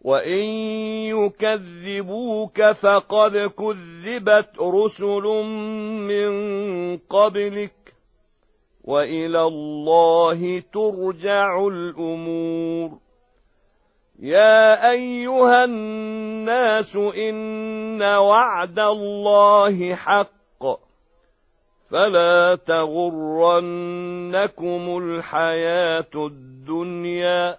وان يكذبوك فقد كذبت رسل من قبلك والى الله ترجع الأمور يا ايها الناس ان وعد الله حق فلا تغرنكم الحياة الدنيا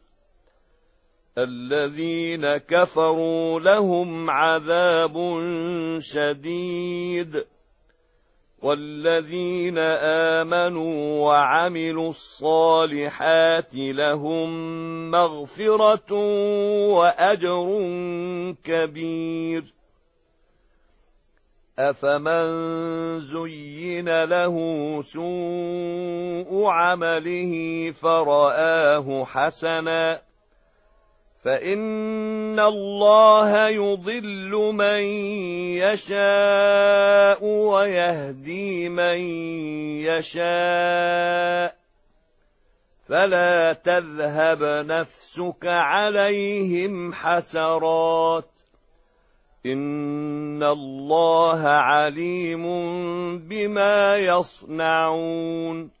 الذين كفروا لهم عذاب شديد والذين آمنوا وعملوا الصالحات لهم مغفرة وأجر كبير. أفمن زين له سوء عمله فرآه حسنا فان الله يضل من يشاء ويهدي من يشاء فلا تذهب نفسك عليهم حسرات ان الله عليم بما يصنعون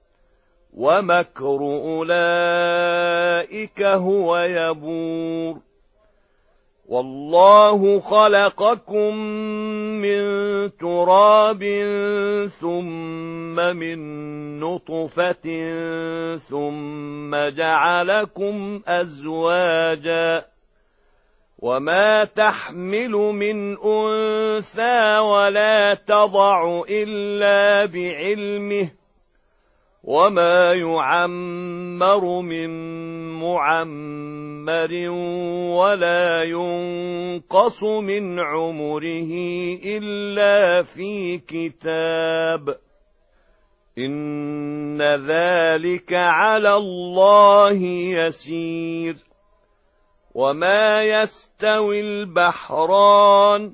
ومكر اولئك هو يبور والله خلقكم من تراب ثم من نطفه ثم جعلكم ازواجا وما تحمل من انثى ولا تضع الا بعلمه وما يعمر من معمر ولا ينقص من عمره الا في كتاب إن ذلك على الله يسير وما يستوي البحران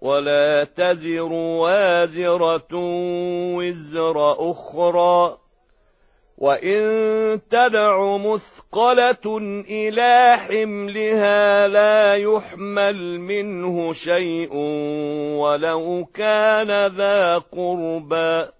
ولا تزر وازرة وزر أخرى. وإن تدع مثقلة إلى حملها لا يحمل منه شيء ولو كان ذا قربى.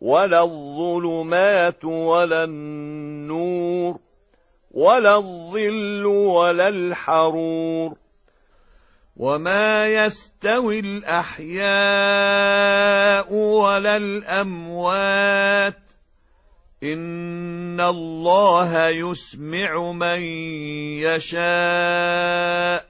ولا الظلمات ولا النور ولا الظل ولا الحرور وما يستوي الأحياء ولا الأموات إن الله يسمع من يشاء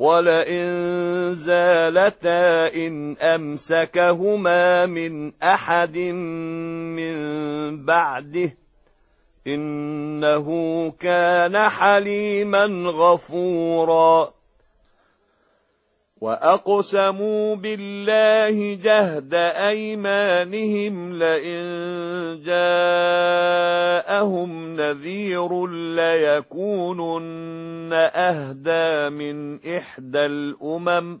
ولئن زالتا إن أمسكهما من أحد من بعده إنه كان حليما غفورا وأقسموا بالله جهد أيمانهم لئن جاءهم نذير ليكونن أهدى من إحدى الأمم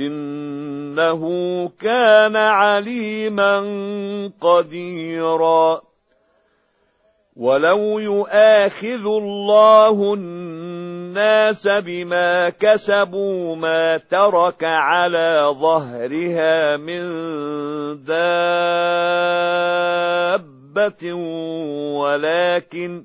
إنه كان عليما قديرا. ولو يؤاخذ الله الناس بما كسبوا ما ترك على ظهرها من دابة ولكن